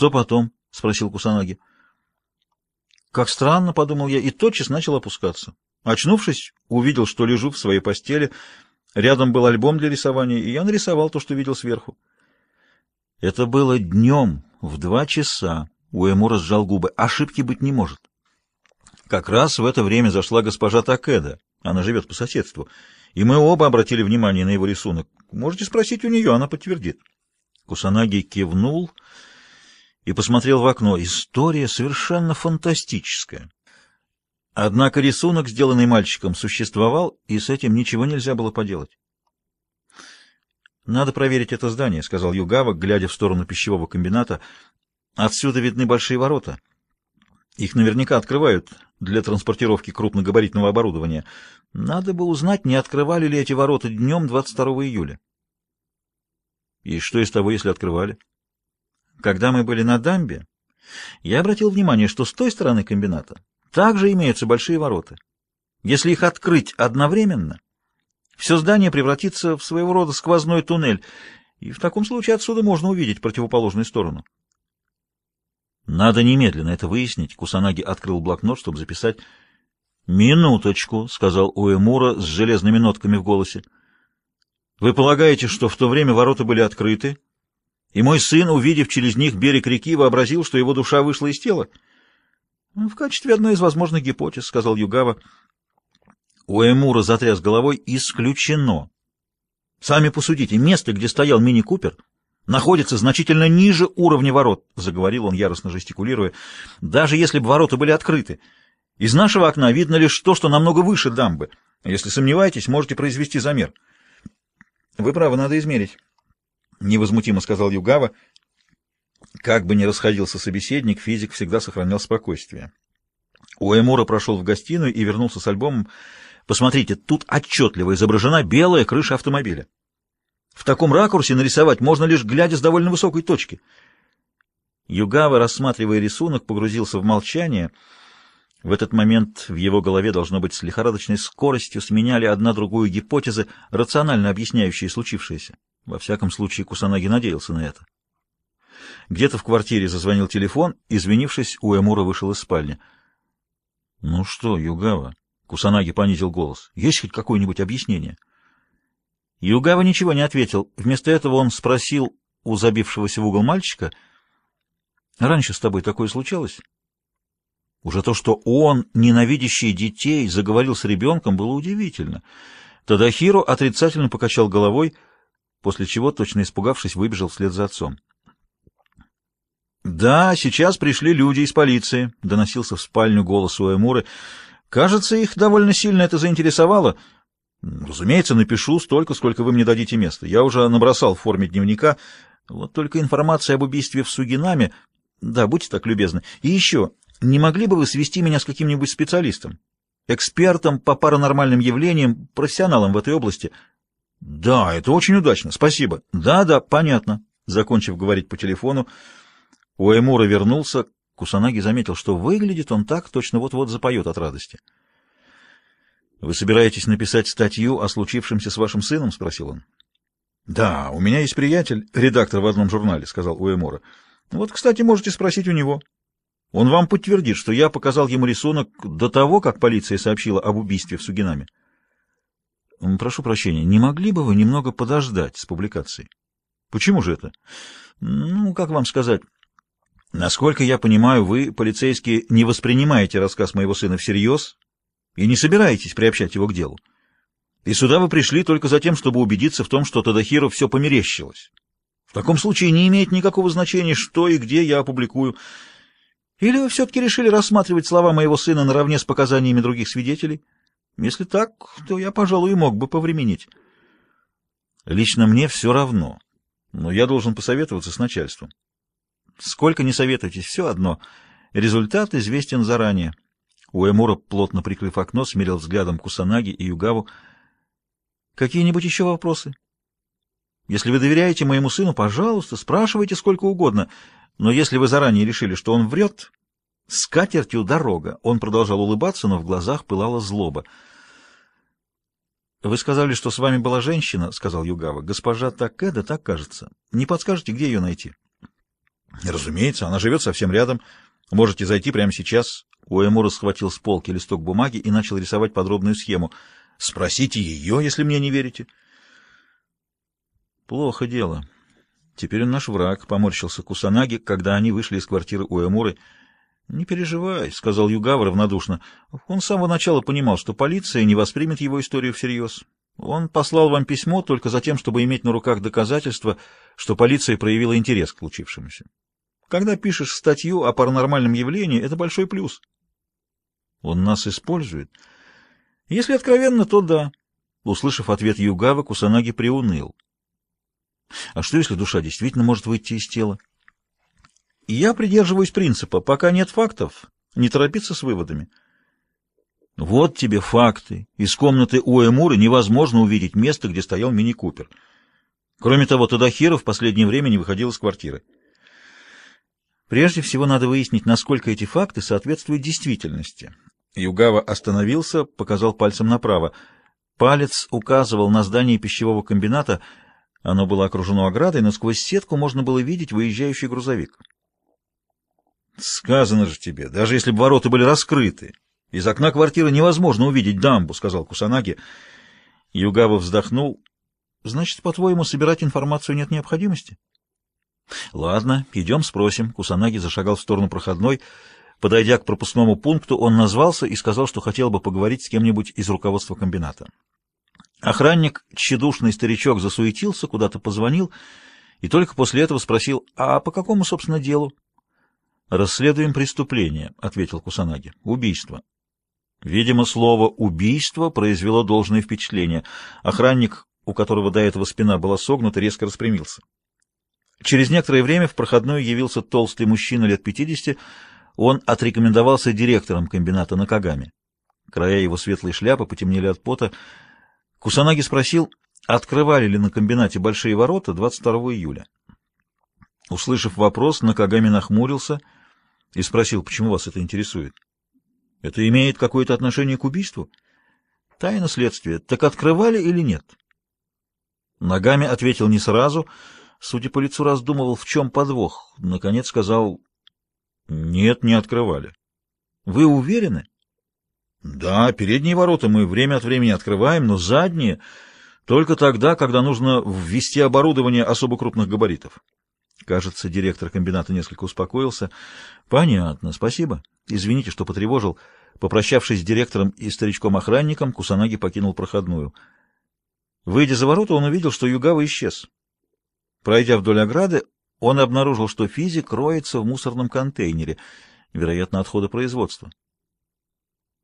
Что потом? — спросил Кусанаги. Как странно, — подумал я, и тотчас начал опускаться. Очнувшись, увидел, что лежу в своей постели. Рядом был альбом для рисования, и я нарисовал то, что видел сверху. Это было днем, в два часа. Уэмура сжал губы. Ошибки быть не может. Как раз в это время зашла госпожа Такеда. Она живет по соседству. И мы оба обратили внимание на его рисунок. Можете спросить у нее, она подтвердит. Кусанаги кивнул и посмотрел в окно. История совершенно фантастическая. Однако рисунок, сделанный мальчиком, существовал, и с этим ничего нельзя было поделать. «Надо проверить это здание», — сказал Югава, глядя в сторону пищевого комбината. «Отсюда видны большие ворота. Их наверняка открывают для транспортировки крупногабаритного оборудования. Надо бы узнать, не открывали ли эти ворота днем 22 июля». «И что из того, если открывали?» Когда мы были на дамбе, я обратил внимание, что с той стороны комбината также имеются большие ворота. Если их открыть одновременно, все здание превратится в своего рода сквозной туннель, и в таком случае отсюда можно увидеть противоположную сторону. Надо немедленно это выяснить. Кусанаги открыл блокнот, чтобы записать. «Минуточку», — сказал Уэмура с железными нотками в голосе. «Вы полагаете, что в то время ворота были открыты?» И мой сын, увидев через них берег реки, вообразил, что его душа вышла из тела. В качестве одной из возможных гипотез, — сказал Югава. Уэмура затряс головой. — Исключено. Сами посудите, место, где стоял мини-купер, находится значительно ниже уровня ворот, — заговорил он, яростно жестикулируя, — даже если бы ворота были открыты. Из нашего окна видно лишь то, что намного выше дамбы. Если сомневаетесь, можете произвести замер. — Вы правы, надо измерить. — невозмутимо сказал Югава. Как бы ни расходился собеседник, физик всегда сохранял спокойствие. Уэмура прошел в гостиную и вернулся с альбомом. Посмотрите, тут отчетливо изображена белая крыша автомобиля. В таком ракурсе нарисовать можно лишь глядя с довольно высокой точки. Югава, рассматривая рисунок, погрузился в молчание. В этот момент в его голове, должно быть, с лихорадочной скоростью сменяли одна другую гипотезы, рационально объясняющие случившееся. Во всяком случае, Кусанаги надеялся на это. Где-то в квартире зазвонил телефон, извинившись, Уэмура вышел из спальни. — Ну что, Югава? — Кусанаги понизил голос. — Есть хоть какое-нибудь объяснение? Югава ничего не ответил. Вместо этого он спросил у забившегося в угол мальчика, — Раньше с тобой такое случалось? Уже то, что он, ненавидящий детей, заговорил с ребенком, было удивительно. Тадахиро отрицательно покачал головой — после чего, точно испугавшись, выбежал вслед за отцом. «Да, сейчас пришли люди из полиции», — доносился в спальню голос Уэмуры. «Кажется, их довольно сильно это заинтересовало. Разумеется, напишу столько, сколько вы мне дадите места. Я уже набросал в форме дневника. Вот только информация об убийстве в Сугинаме... Да, будьте так любезны. И еще, не могли бы вы свести меня с каким-нибудь специалистом? Экспертом по паранормальным явлениям, профессионалом в этой области?» Да, это очень удачно. Спасибо. Да, да, понятно. Закончив говорить по телефону, Уэмура вернулся. Кусанаги заметил, что выглядит он так, точно вот-вот запоет от радости. «Вы собираетесь написать статью о случившемся с вашим сыном?» — спросил он. «Да, у меня есть приятель, редактор в одном журнале», — сказал Уэмура. «Вот, кстати, можете спросить у него. Он вам подтвердит, что я показал ему рисунок до того, как полиция сообщила об убийстве в Сугинаме». Прошу прощения, не могли бы вы немного подождать с публикацией? Почему же это? Ну, как вам сказать? Насколько я понимаю, вы, полицейские, не воспринимаете рассказ моего сына всерьез и не собираетесь приобщать его к делу. И сюда вы пришли только за тем, чтобы убедиться в том, что Тадахиру все померещилось. В таком случае не имеет никакого значения, что и где я опубликую. Или вы все-таки решили рассматривать слова моего сына наравне с показаниями других свидетелей? Если так, то я, пожалуй, мог бы повременить. Лично мне все равно, но я должен посоветоваться с начальством. Сколько не советуйтесь, все одно. Результат известен заранее. Уэмура, плотно прикрыв окно, смирил взглядом Кусанаги и Югаву. Какие-нибудь еще вопросы? Если вы доверяете моему сыну, пожалуйста, спрашивайте сколько угодно. Но если вы заранее решили, что он врет, с катертью дорога. Он продолжал улыбаться, но в глазах пылала злоба. «Вы сказали, что с вами была женщина», — сказал Югава. «Госпожа Такеда, так кажется. Не подскажете, где ее найти?» Разумеется, она живет совсем рядом. Можете зайти прямо сейчас. Уэмура схватил с полки листок бумаги и начал рисовать подробную схему. Спросите ее, если мне не верите. Плохо дело. Теперь он наш враг, — поморщился Кусанаги, когда они вышли из квартиры Уэмуры. «Не переживай», — сказал Югава равнодушно. Он с самого начала понимал, что полиция не воспримет его историю всерьез. Он послал вам письмо только за тем, чтобы иметь на руках доказательства, что полиция проявила интерес к случившемуся. Когда пишешь статью о паранормальном явлении, это большой плюс. Он нас использует? Если откровенно, то да. Услышав ответ Югавы, Кусанаги приуныл. А что, если душа действительно может выйти из тела? Я придерживаюсь принципа, пока нет фактов, не торопиться с выводами. Вот тебе факты. Из комнаты у Эмуры невозможно увидеть место, где стоял мини-купер. Кроме того, Тадахира в последнее время не выходил из квартиры. Прежде всего надо выяснить, насколько эти факты соответствуют действительности. Югава остановился, показал пальцем направо. Палец указывал на здание пищевого комбината. Оно было окружено оградой, но сквозь сетку можно было видеть выезжающий грузовик. «Сказано же тебе, даже если бы ворота были раскрыты, из окна квартиры невозможно увидеть дамбу», — сказал Кусанаги. Югава вздохнул. «Значит, по-твоему, собирать информацию нет необходимости?» «Ладно, идем спросим». Кусанаги зашагал в сторону проходной. Подойдя к пропускному пункту, он назвался и сказал, что хотел бы поговорить с кем-нибудь из руководства комбината. Охранник, тщедушный старичок, засуетился, куда-то позвонил и только после этого спросил, «А по какому, собственно, делу?» «Расследуем преступление», — ответил Кусанаги. «Убийство». Видимо, слово «убийство» произвело должное впечатление. Охранник, у которого до этого спина была согнута, резко распрямился. Через некоторое время в проходную явился толстый мужчина лет пятидесяти. Он отрекомендовался директором комбината на Кагаме. Края его светлой шляпы потемнели от пота. Кусанаги спросил, открывали ли на комбинате большие ворота 22 июля. Услышав вопрос, Накагами нахмурился и спросил, почему вас это интересует. Это имеет какое-то отношение к убийству? Тайна следствия. Так открывали или нет? Нагами ответил не сразу. Судя по лицу, раздумывал, в чем подвох. Наконец сказал, нет, не открывали. Вы уверены? Да, передние ворота мы время от времени открываем, но задние только тогда, когда нужно ввести оборудование особо крупных габаритов. Кажется, директор комбината несколько успокоился. Понятно, спасибо. Извините, что потревожил. Попрощавшись с директором и старичком-охранником, Кусанаги покинул проходную. Выйдя за ворота, он увидел, что Югава исчез. Пройдя вдоль ограды, он обнаружил, что физик роется в мусорном контейнере, вероятно, отхода производства.